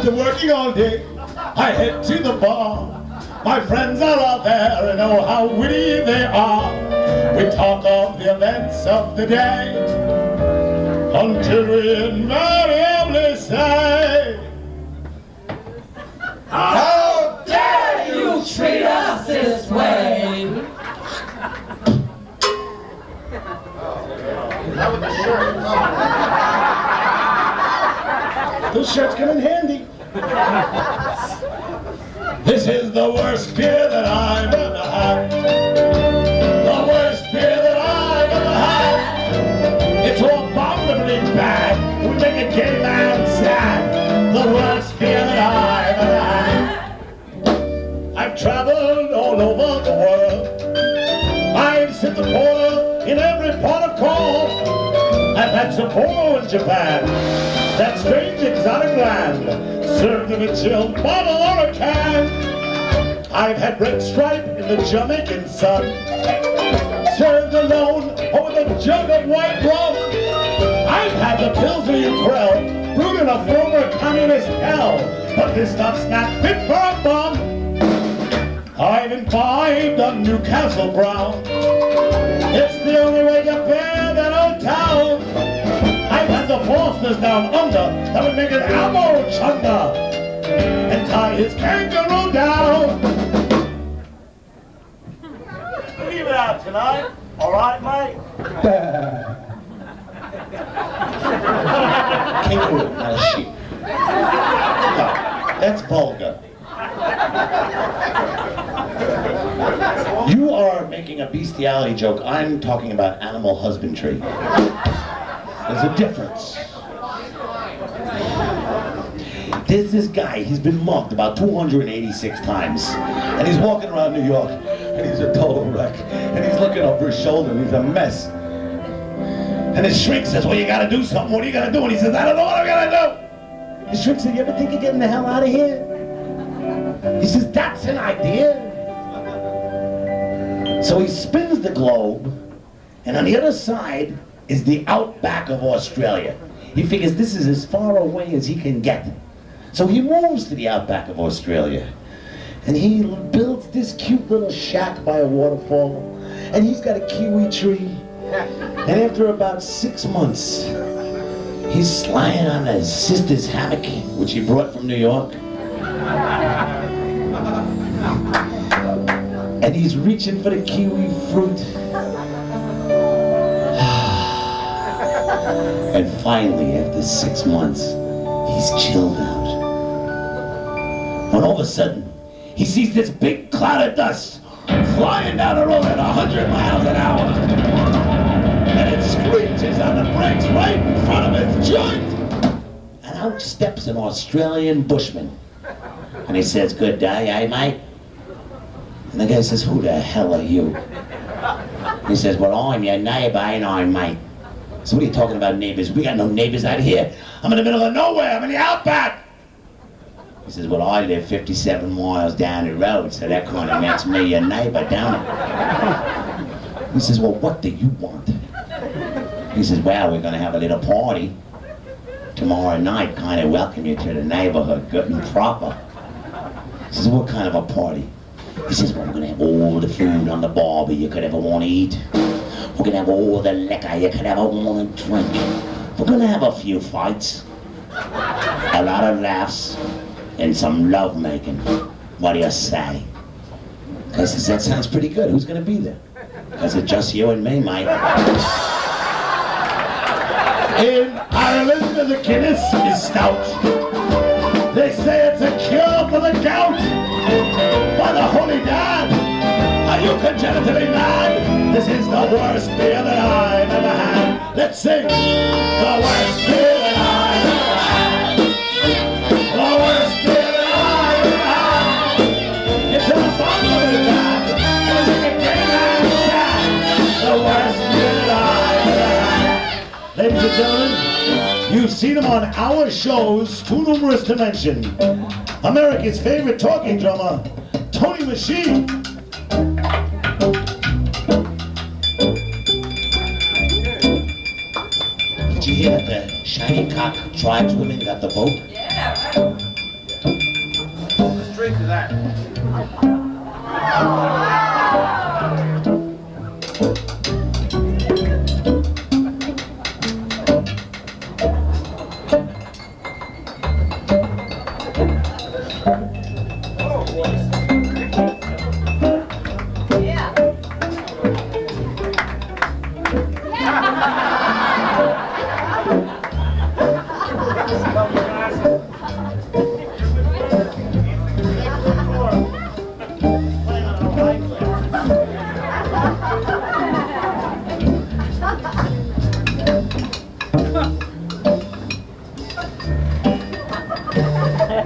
After working all day, I head to the bar. My friends are out there and oh how witty they are. We talk of the events of the day until we invariably say, How dare you treat us this way? That the shirt. Those shirts come in handy. This is the worst beer that I've ever had. The worst beer that I've ever had. It's all abominably bad. We make a gay man sad. The worst beer that I've ever had. I've traveled all over the world. I've seen the porter in every part of call. I've had Sapporo in Japan, that strange exotic land, served in a chilled bottle or a can. I've had red stripe in the Jamaican sun, served alone or with a jug of white rum. I've had the Pilsner Urquell, brewed in a former communist hell, but this stuff's not fit for a bum. I've imbibed a Newcastle Brown. It's the only way to bear that old town. I've had the Fosters down under that would make an elbow chunder and tie his kangaroo down. Leave it out tonight. All right, mate? Kangaroo, not a sheep. No, that's vulgar. You are making a bestiality joke. I'm talking about animal husbandry. There's a difference. There's this guy, he's been mugged about 286 times. And he's walking around New York, and he's a total wreck. And he's looking over his shoulder, and he's a mess. And his shrink says, well, you gotta do something. What are you gonna do? And he says, I don't know what I'm gonna do. His shrink said, you ever think of getting the hell out of here? He says, that's an idea. So he spins the globe, and on the other side is the outback of Australia. He figures this is as far away as he can get. So he moves to the outback of Australia. And he builds this cute little shack by a waterfall. And he's got a kiwi tree. And after about six months, he's lying on his sister's hammock, which he brought from New York. And he's reaching for the kiwi fruit. And finally, after six months, he's chilled out. When all of a sudden, he sees this big cloud of dust flying down the road at 100 miles an hour. And it screeches on the brakes right in front of his joint. And out steps an Australian bushman. And he says, good day, eh, mate? And the guy says, who the hell are you? He says, well, I'm your neighbor, ain't I, mate? So what are you talking about neighbors? We got no neighbors out here. I'm in the middle of nowhere. I'm in the outback. He says, well, I live 57 miles down the road, so that kind of makes me your neighbor, don't it? He says, well, what do you want? He says, well, we're going to have a little party tomorrow night, kind of welcome you to the neighborhood, good and proper. He says, what kind of a party? He says, well, we're going to have all the food on the barbie you could ever want to eat. We're going to have all the liquor you could ever want to drink. We're going to have a few fights, a lot of laughs, and some love making. What do you say? I says, that sounds pretty good. Who's going to be there? I said, just you and me, mate. In Ireland, the Guinness is stout. They say it's a cure for the gout. By the holy dad, are you congenitally mad? This is the worst beer that I've ever had. Let's sing the worst on our shows, too numerous to mention. America's favorite talking drummer, Tony Machine. Did you hear that the shiny cock tribeswomen got the vote? Yeah, right. think of that?